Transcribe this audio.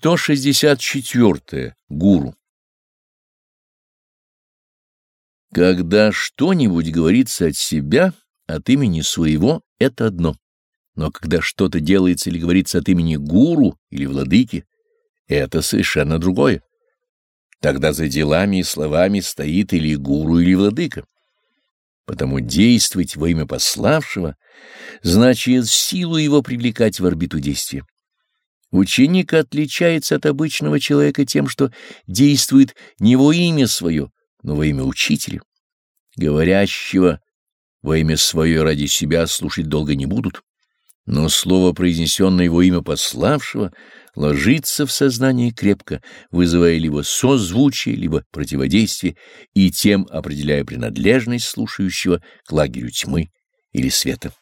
164. Гуру. Когда что-нибудь говорится от себя, от имени своего, это одно. Но когда что-то делается или говорится от имени гуру или владыки, это совершенно другое. Тогда за делами и словами стоит или гуру, или владыка. Потому действовать во имя пославшего значит силу его привлекать в орбиту действия. Ученик отличается от обычного человека тем, что действует не во имя свое, но во имя учителя. Говорящего во имя свое ради себя слушать долго не будут, но слово, произнесенное во имя пославшего, ложится в сознание крепко, вызывая либо созвучие, либо противодействие, и тем определяя принадлежность слушающего к лагерю тьмы или света.